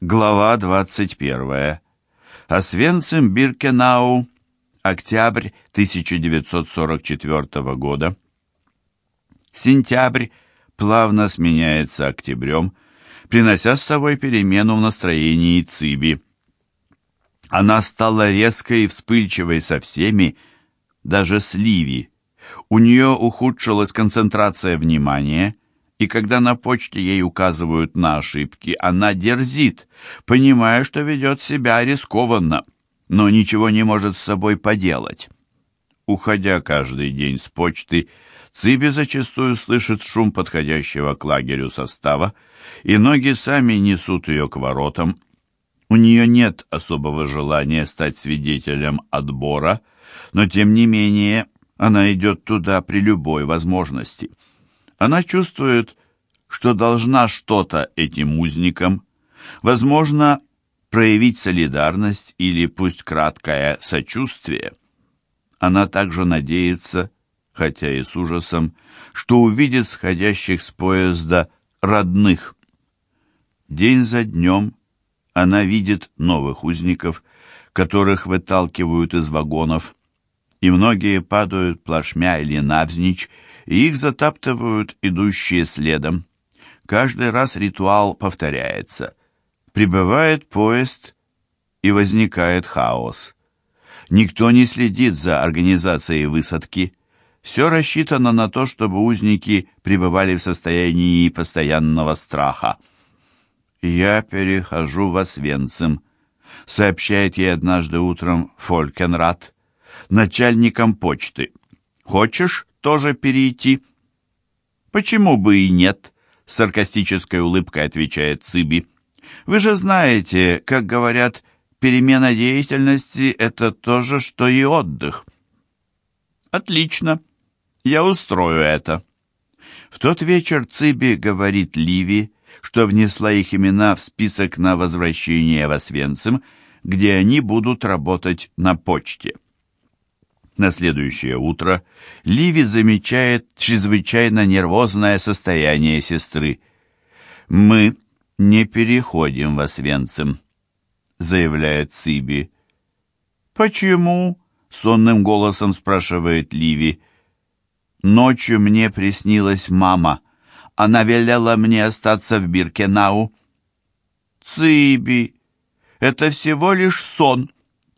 Глава 21. Освенцим Биркенау. Октябрь 1944 года. Сентябрь плавно сменяется октябрем, принося с собой перемену в настроении Циби. Она стала резкой и вспыльчивой со всеми, даже с Ливи. У нее ухудшилась концентрация внимания – и когда на почте ей указывают на ошибки, она дерзит, понимая, что ведет себя рискованно, но ничего не может с собой поделать. Уходя каждый день с почты, Циби зачастую слышит шум подходящего к лагерю состава, и ноги сами несут ее к воротам. У нее нет особого желания стать свидетелем отбора, но тем не менее она идет туда при любой возможности. Она чувствует, что должна что-то этим узникам, возможно, проявить солидарность или, пусть краткое, сочувствие. Она также надеется, хотя и с ужасом, что увидит сходящих с поезда родных. День за днем она видит новых узников, которых выталкивают из вагонов, и многие падают плашмя или навзничь, и их затаптывают идущие следом. Каждый раз ритуал повторяется. Прибывает поезд, и возникает хаос. Никто не следит за организацией высадки. Все рассчитано на то, чтобы узники пребывали в состоянии постоянного страха. «Я перехожу в Освенцим», — сообщает ей однажды утром Фолькенрат, начальником почты. «Хочешь тоже перейти?» «Почему бы и нет?» — саркастической улыбкой отвечает Циби. «Вы же знаете, как говорят, перемена деятельности — это то же, что и отдых». «Отлично. Я устрою это». В тот вечер Циби говорит Ливи, что внесла их имена в список на возвращение в Освенцим, где они будут работать на почте. На следующее утро Ливи замечает чрезвычайно нервозное состояние сестры. «Мы не переходим в Освенцим», — заявляет Циби. «Почему?» — сонным голосом спрашивает Ливи. «Ночью мне приснилась мама. Она велела мне остаться в Биркенау». «Циби, это всего лишь сон.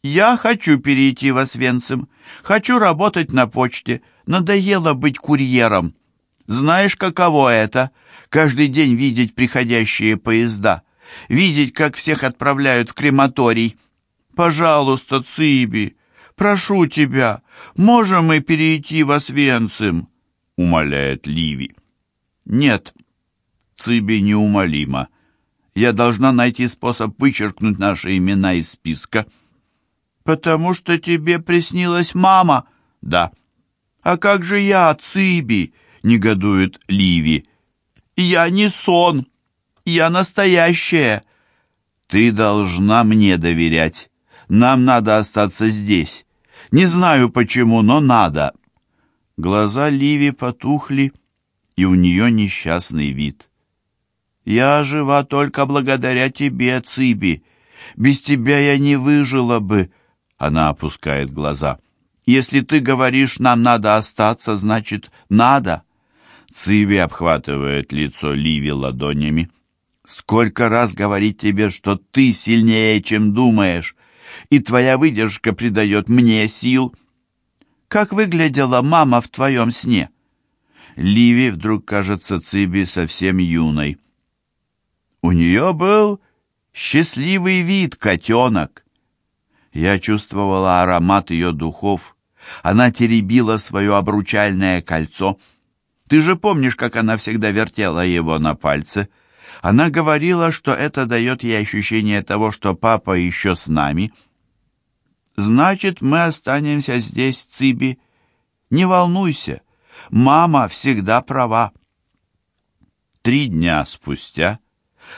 Я хочу перейти в Освенцим. Хочу работать на почте. Надоело быть курьером. Знаешь, каково это? Каждый день видеть приходящие поезда. Видеть, как всех отправляют в крематорий. Пожалуйста, Циби, прошу тебя, можем мы перейти в Освенцим? Умоляет Ливи. Нет, Циби неумолима. Я должна найти способ вычеркнуть наши имена из списка. «Потому что тебе приснилась мама?» «Да». «А как же я, Циби?» — негодует Ливи. «Я не сон. Я настоящая». «Ты должна мне доверять. Нам надо остаться здесь. Не знаю почему, но надо». Глаза Ливи потухли, и у нее несчастный вид. «Я жива только благодаря тебе, Циби. Без тебя я не выжила бы», она опускает глаза. «Если ты говоришь, нам надо остаться, значит, надо». Циви обхватывает лицо Ливи ладонями. «Сколько раз говорить тебе, что ты сильнее, чем думаешь, и твоя выдержка придает мне сил». «Как выглядела мама в твоем сне?» Ливи вдруг кажется Циби совсем юной. У нее был счастливый вид, котенок. Я чувствовала аромат ее духов. Она теребила свое обручальное кольцо. Ты же помнишь, как она всегда вертела его на пальце? Она говорила, что это дает ей ощущение того, что папа еще с нами. Значит, мы останемся здесь, Циби. Не волнуйся, мама всегда права. Три дня спустя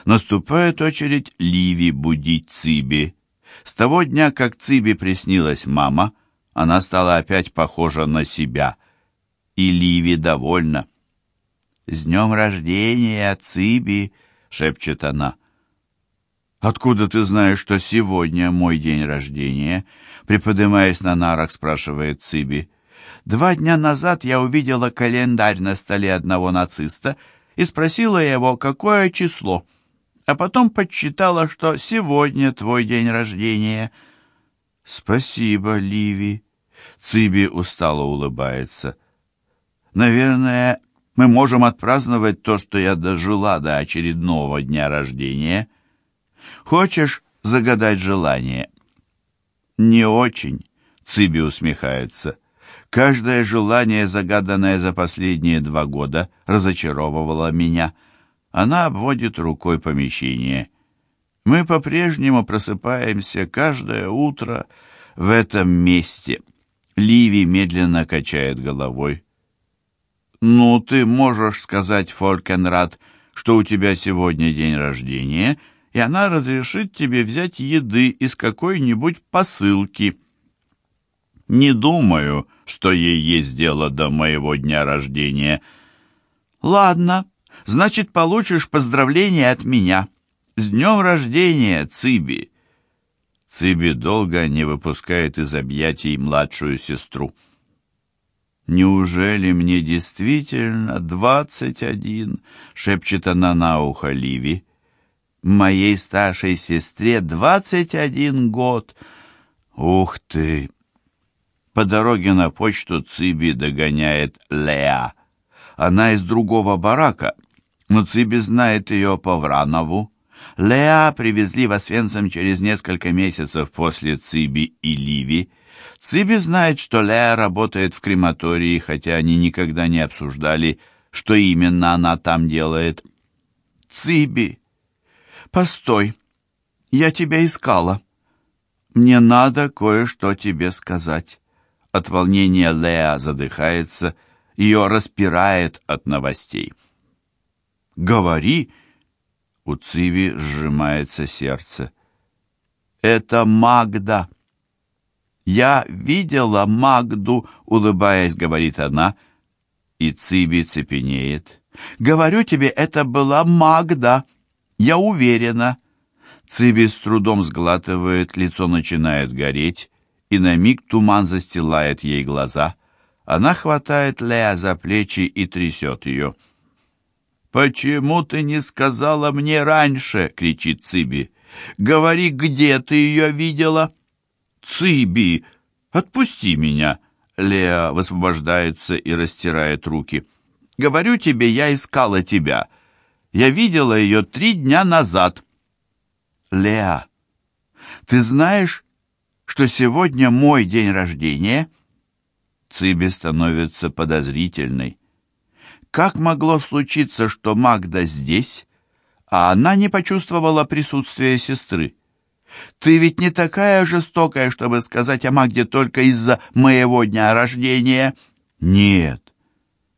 наступает очередь Ливи будить Циби. С того дня, как Циби приснилась мама, она стала опять похожа на себя. И Ливи довольна. «С днем рождения, Циби!» — шепчет она. «Откуда ты знаешь, что сегодня мой день рождения?» Приподнимаясь на нарах, спрашивает Циби. «Два дня назад я увидела календарь на столе одного нациста и спросила его, какое число, а потом подсчитала, что сегодня твой день рождения». «Спасибо, Ливи». Циби устало улыбается. «Наверное, мы можем отпраздновать то, что я дожила до очередного дня рождения. Хочешь загадать желание?» «Не очень», — Циби усмехается. «Каждое желание, загаданное за последние два года, разочаровывало меня. Она обводит рукой помещение. Мы по-прежнему просыпаемся каждое утро в этом месте». Ливи медленно качает головой. «Ну, ты можешь сказать, Фолькенрад, что у тебя сегодня день рождения, и она разрешит тебе взять еды из какой-нибудь посылки». «Не думаю, что ей есть дело до моего дня рождения». «Ладно, значит, получишь поздравление от меня. С днем рождения, Циби!» Циби долго не выпускает из объятий младшую сестру. «Неужели мне действительно двадцать один?» — шепчет она на ухо Ливи. «Моей старшей сестре двадцать один год!» «Ух ты!» По дороге на почту Циби догоняет Леа. Она из другого барака, но Циби знает ее по Вранову. Леа привезли в Освенцим через несколько месяцев после Циби и Ливи. Циби знает, что Леа работает в крематории, хотя они никогда не обсуждали, что именно она там делает. «Циби, постой, я тебя искала. Мне надо кое-что тебе сказать». От волнения Леа задыхается, ее распирает от новостей. «Говори!» У Циви сжимается сердце. «Это Магда!» «Я видела Магду», — улыбаясь, говорит она, и Циби цепенеет. «Говорю тебе, это была Магда, я уверена». Циби с трудом сглатывает, лицо начинает гореть, и на миг туман застилает ей глаза. Она хватает Леа за плечи и трясет ее. «Почему ты не сказала мне раньше?» — кричит Циби. «Говори, где ты ее видела?» «Циби! Отпусти меня!» Леа высвобождается и растирает руки. «Говорю тебе, я искала тебя. Я видела ее три дня назад». «Леа, ты знаешь, что сегодня мой день рождения?» Циби становится подозрительной. Как могло случиться, что Магда здесь, а она не почувствовала присутствия сестры? Ты ведь не такая жестокая, чтобы сказать о Магде только из-за моего дня рождения. Нет,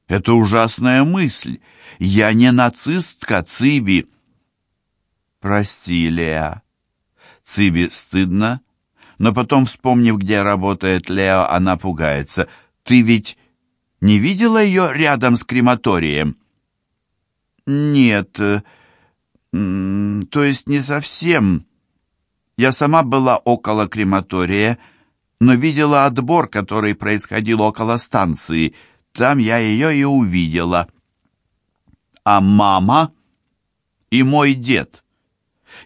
это ужасная мысль. Я не нацистка, Циби. Прости, Леа. Циби стыдно, но потом, вспомнив, где работает Лео, она пугается. Ты ведь не видела ее рядом с крематорием? Нет, то есть не совсем. Я сама была около крематория, но видела отбор, который происходил около станции. Там я ее и увидела. А мама и мой дед.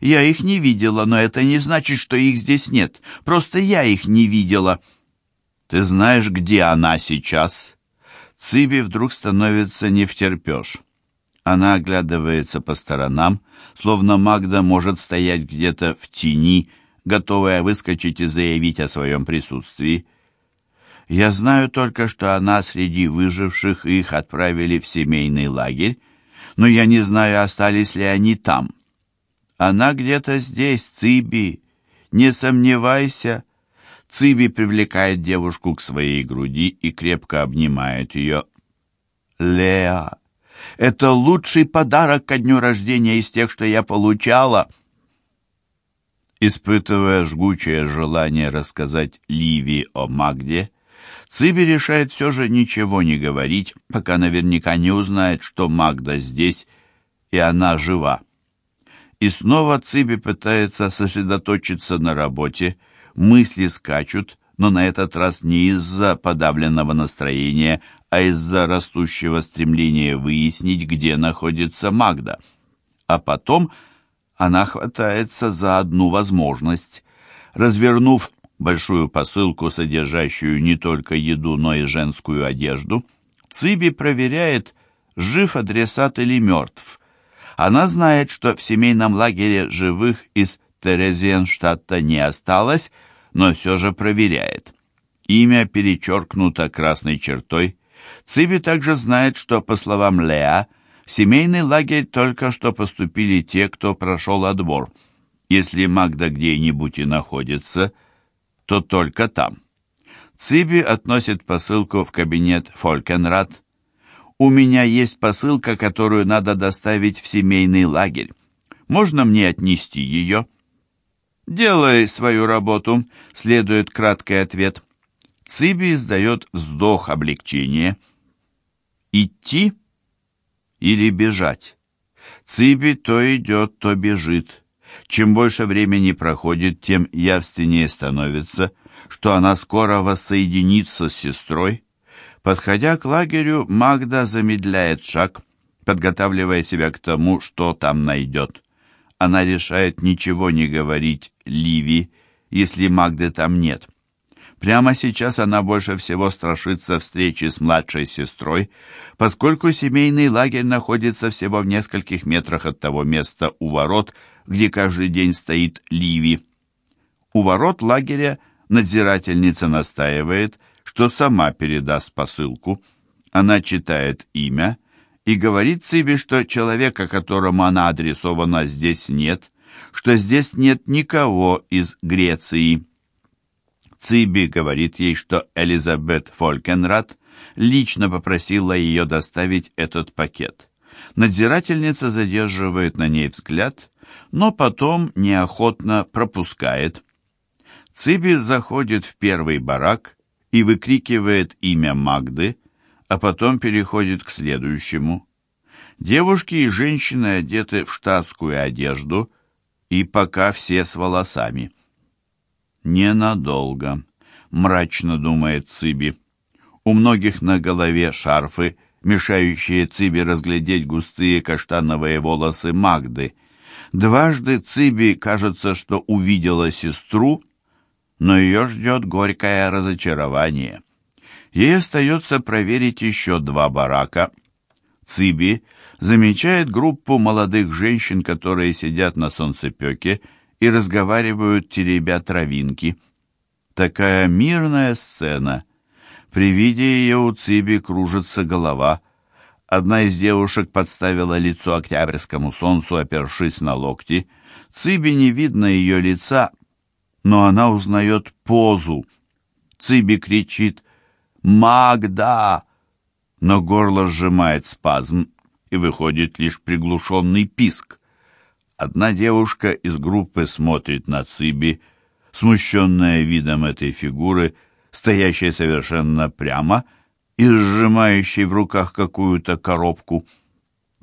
Я их не видела, но это не значит, что их здесь нет. Просто я их не видела. Ты знаешь, где она сейчас?» Циби вдруг становится не втерпешь. Она оглядывается по сторонам, словно Магда может стоять где-то в тени, готовая выскочить и заявить о своем присутствии. Я знаю только, что она среди выживших, их отправили в семейный лагерь, но я не знаю, остались ли они там. Она где-то здесь, Циби. Не сомневайся. Циби привлекает девушку к своей груди и крепко обнимает ее. Леа, это лучший подарок ко дню рождения из тех, что я получала. Испытывая жгучее желание рассказать Ливи о Магде, Циби решает все же ничего не говорить, пока наверняка не узнает, что Магда здесь, и она жива. И снова Циби пытается сосредоточиться на работе, мысли скачут, но на этот раз не из-за подавленного настроения, а из-за растущего стремления выяснить, где находится Магда. А потом она хватается за одну возможность. Развернув большую посылку, содержащую не только еду, но и женскую одежду, Циби проверяет, жив адресат или мертв. Она знает, что в семейном лагере живых из Терезиенштадта не осталось, но все же проверяет. Имя перечеркнуто красной чертой. Циби также знает, что, по словам Леа, в семейный лагерь только что поступили те, кто прошел отбор. Если Магда где-нибудь и находится, то только там. Циби относит посылку в кабинет Фолькенрад. «У меня есть посылка, которую надо доставить в семейный лагерь. Можно мне отнести ее?» «Делай свою работу», — следует краткий ответ. Циби издает вздох облегчения. «Идти или бежать?» Циби то идет, то бежит. Чем больше времени проходит, тем явственнее становится, что она скоро воссоединится с сестрой. Подходя к лагерю, Магда замедляет шаг, подготавливая себя к тому, что там найдет она решает ничего не говорить Ливи, если Магды там нет. Прямо сейчас она больше всего страшится встречи с младшей сестрой, поскольку семейный лагерь находится всего в нескольких метрах от того места у ворот, где каждый день стоит Ливи. У ворот лагеря надзирательница настаивает, что сама передаст посылку. Она читает имя и говорит себе, что человека, которому она адресована, здесь нет, что здесь нет никого из Греции. Циби говорит ей, что Элизабет Фолькенрад лично попросила ее доставить этот пакет. Надзирательница задерживает на ней взгляд, но потом неохотно пропускает. Циби заходит в первый барак и выкрикивает имя Магды, а потом переходит к следующему. Девушки и женщины одеты в штатскую одежду, и пока все с волосами. «Ненадолго», — мрачно думает Циби. У многих на голове шарфы, мешающие Циби разглядеть густые каштановые волосы Магды. Дважды Циби кажется, что увидела сестру, но ее ждет горькое разочарование. Ей остается проверить еще два барака. Циби замечает группу молодых женщин, которые сидят на солнцепеке и разговаривают, теребя травинки. Такая мирная сцена. При виде ее у Циби кружится голова. Одна из девушек подставила лицо октябрьскому солнцу, опершись на локти. Циби не видно ее лица, но она узнает позу. Циби кричит «Магда!», но горло сжимает спазм, и выходит лишь приглушенный писк. Одна девушка из группы смотрит на Циби, смущенная видом этой фигуры, стоящей совершенно прямо и сжимающей в руках какую-то коробку.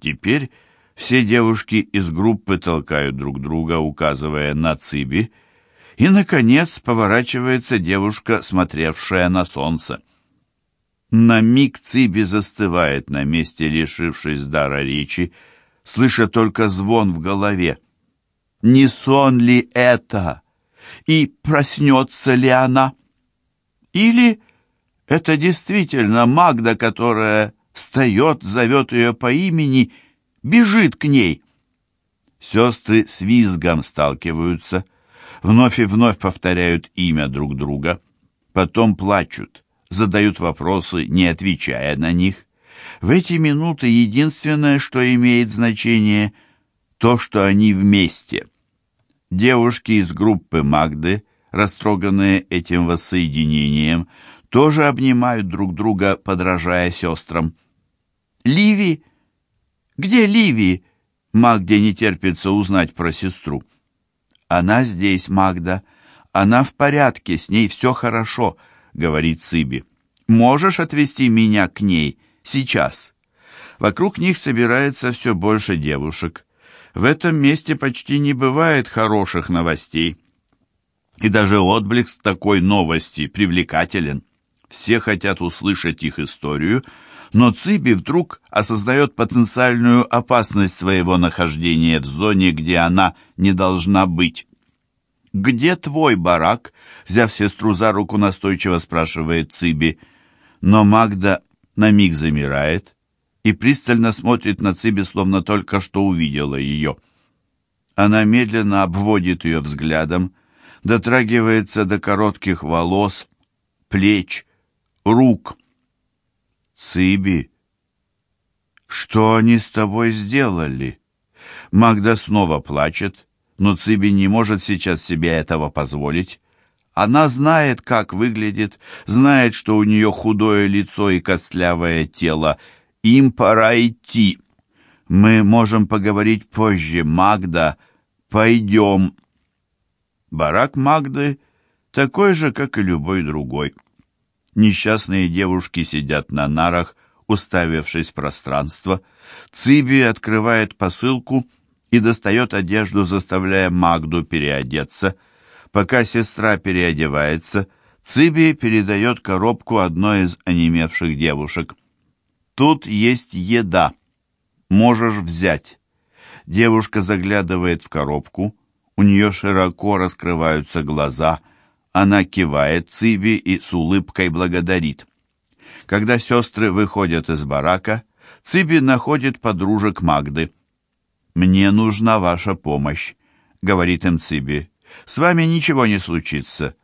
Теперь все девушки из группы толкают друг друга, указывая на Циби, и, наконец, поворачивается девушка, смотревшая на солнце. На миг Циби застывает на месте, лишившись дара речи, слыша только звон в голове. Не сон ли это? И проснется ли она? Или это действительно Магда, которая встает, зовет ее по имени, бежит к ней? Сестры с визгом сталкиваются, вновь и вновь повторяют имя друг друга, потом плачут задают вопросы, не отвечая на них. В эти минуты единственное, что имеет значение, то, что они вместе. Девушки из группы Магды, растроганные этим воссоединением, тоже обнимают друг друга, подражая сестрам. «Ливи? Где Ливи?» Магде не терпится узнать про сестру. «Она здесь, Магда. Она в порядке, с ней все хорошо», говорит Циби. «Можешь отвезти меня к ней сейчас?» Вокруг них собирается все больше девушек. В этом месте почти не бывает хороших новостей. И даже отблеск такой новости привлекателен. Все хотят услышать их историю, но Циби вдруг осознает потенциальную опасность своего нахождения в зоне, где она не должна быть. «Где твой барак?» — взяв сестру за руку, настойчиво спрашивает Циби. Но Магда на миг замирает и пристально смотрит на Циби, словно только что увидела ее. Она медленно обводит ее взглядом, дотрагивается до коротких волос, плеч, рук. «Циби, что они с тобой сделали?» Магда снова плачет, но Циби не может сейчас себе этого позволить. Она знает, как выглядит, знает, что у нее худое лицо и костлявое тело. Им пора идти. Мы можем поговорить позже, Магда. Пойдем. Барак Магды такой же, как и любой другой. Несчастные девушки сидят на нарах, уставившись в пространство. Циби открывает посылку и достает одежду, заставляя Магду переодеться. Пока сестра переодевается, Циби передает коробку одной из онемевших девушек. «Тут есть еда. Можешь взять». Девушка заглядывает в коробку. У нее широко раскрываются глаза. Она кивает Циби и с улыбкой благодарит. Когда сестры выходят из барака, Циби находит подружек Магды. «Мне нужна ваша помощь», — говорит им Циби. «С вами ничего не случится.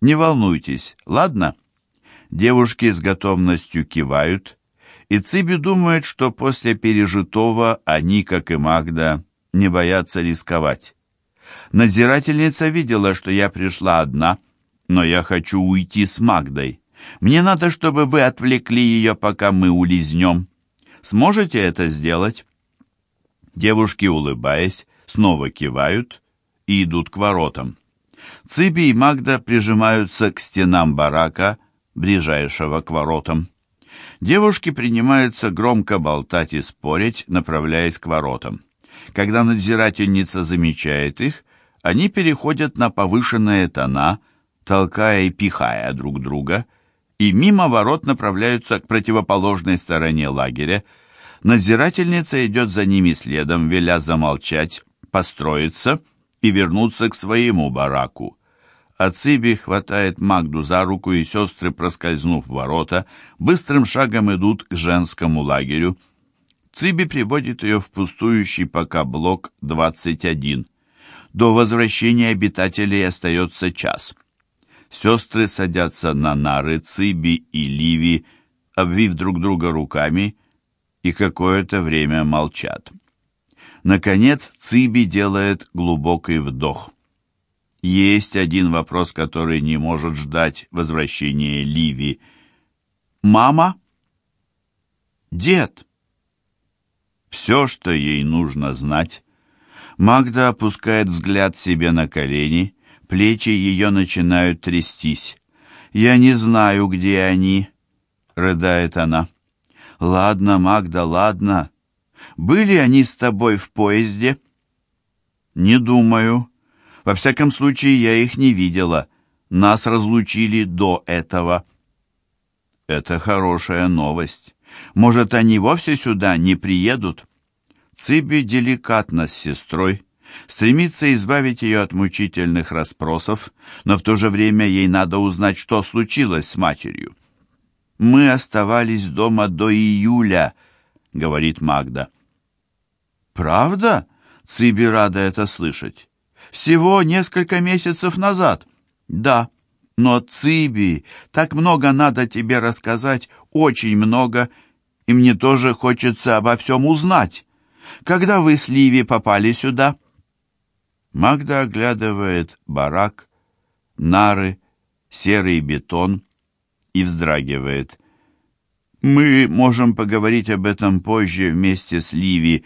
Не волнуйтесь, ладно?» Девушки с готовностью кивают, и Циби думает, что после пережитого они, как и Магда, не боятся рисковать. Надзирательница видела, что я пришла одна, но я хочу уйти с Магдой. Мне надо, чтобы вы отвлекли ее, пока мы улизнем. Сможете это сделать?» Девушки, улыбаясь, снова кивают и идут к воротам. Циби и Магда прижимаются к стенам барака, ближайшего к воротам. Девушки принимаются громко болтать и спорить, направляясь к воротам. Когда надзирательница замечает их, они переходят на повышенные тона, толкая и пихая друг друга, и мимо ворот направляются к противоположной стороне лагеря, Надзирательница идет за ними следом, веля замолчать, построиться и вернуться к своему бараку. А Циби хватает Магду за руку, и сестры, проскользнув в ворота, быстрым шагом идут к женскому лагерю. Циби приводит ее в пустующий пока блок 21. До возвращения обитателей остается час. Сестры садятся на нары Циби и Ливи, обвив друг друга руками, и какое-то время молчат. Наконец Циби делает глубокий вдох. Есть один вопрос, который не может ждать возвращения Ливи. «Мама?» «Дед?» Все, что ей нужно знать. Магда опускает взгляд себе на колени, плечи ее начинают трястись. «Я не знаю, где они», — рыдает она. «Ладно, Магда, ладно. Были они с тобой в поезде?» «Не думаю. Во всяком случае, я их не видела. Нас разлучили до этого». «Это хорошая новость. Может, они вовсе сюда не приедут?» Циби деликатно с сестрой, стремится избавить ее от мучительных расспросов, но в то же время ей надо узнать, что случилось с матерью. «Мы оставались дома до июля», — говорит Магда. «Правда?» — Циби рада это слышать. «Всего несколько месяцев назад». «Да, но, Циби, так много надо тебе рассказать, очень много, и мне тоже хочется обо всем узнать. Когда вы с Ливи попали сюда?» Магда оглядывает барак, нары, серый бетон — и вздрагивает. «Мы можем поговорить об этом позже вместе с Ливи.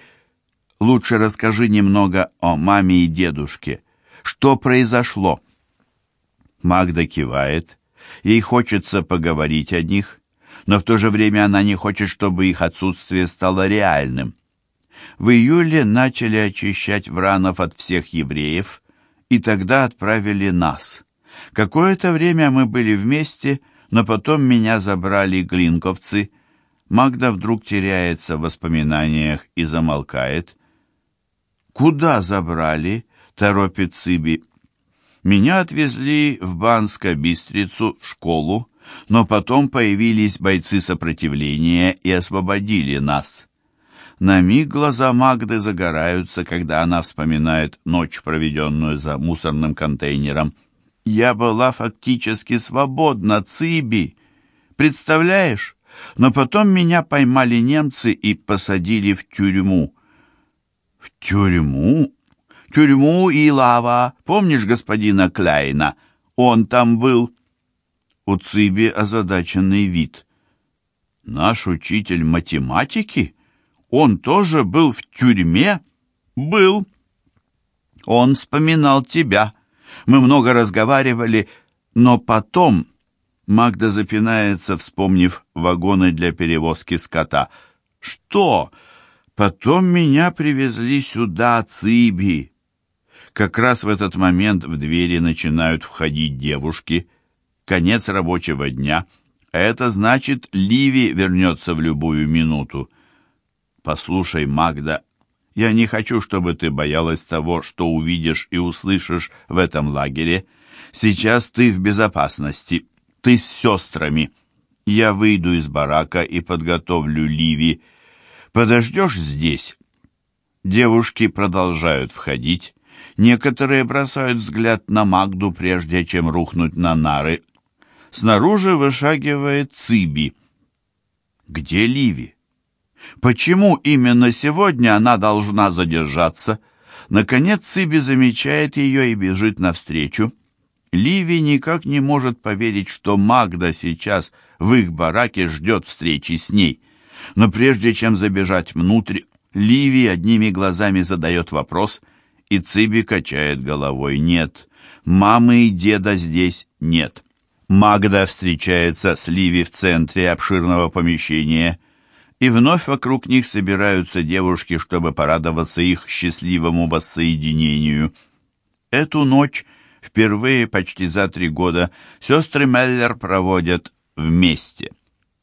Лучше расскажи немного о маме и дедушке. Что произошло?» Магда кивает. Ей хочется поговорить о них, но в то же время она не хочет, чтобы их отсутствие стало реальным. В июле начали очищать вранов от всех евреев, и тогда отправили нас. Какое-то время мы были вместе, но потом меня забрали глинковцы. Магда вдруг теряется в воспоминаниях и замолкает. «Куда забрали?» — торопит Циби. «Меня отвезли в Банско-Бистрицу, в школу, но потом появились бойцы сопротивления и освободили нас». На миг глаза Магды загораются, когда она вспоминает ночь, проведенную за мусорным контейнером. «Я была фактически свободна, Циби! Представляешь? Но потом меня поймали немцы и посадили в тюрьму». «В тюрьму?» «Тюрьму и лава. Помнишь господина Кляйна? Он там был». У Циби озадаченный вид. «Наш учитель математики?» Он тоже был в тюрьме? Был. Он вспоминал тебя. Мы много разговаривали, но потом... Магда запинается, вспомнив вагоны для перевозки скота. «Что? Потом меня привезли сюда, Циби». Как раз в этот момент в двери начинают входить девушки. Конец рабочего дня. Это значит, Ливи вернется в любую минуту. «Послушай, Магда, я не хочу, чтобы ты боялась того, что увидишь и услышишь в этом лагере. Сейчас ты в безопасности. Ты с сестрами. Я выйду из барака и подготовлю Ливи. Подождешь здесь?» Девушки продолжают входить. Некоторые бросают взгляд на Магду, прежде чем рухнуть на нары. Снаружи вышагивает Циби. «Где Ливи?» Почему именно сегодня она должна задержаться? Наконец Циби замечает ее и бежит навстречу. Ливи никак не может поверить, что Магда сейчас в их бараке ждет встречи с ней. Но прежде чем забежать внутрь, Ливи одними глазами задает вопрос, и Циби качает головой «нет». Мамы и деда здесь нет. Магда встречается с Ливи в центре обширного помещения – и вновь вокруг них собираются девушки, чтобы порадоваться их счастливому воссоединению. Эту ночь впервые почти за три года сестры Меллер проводят вместе.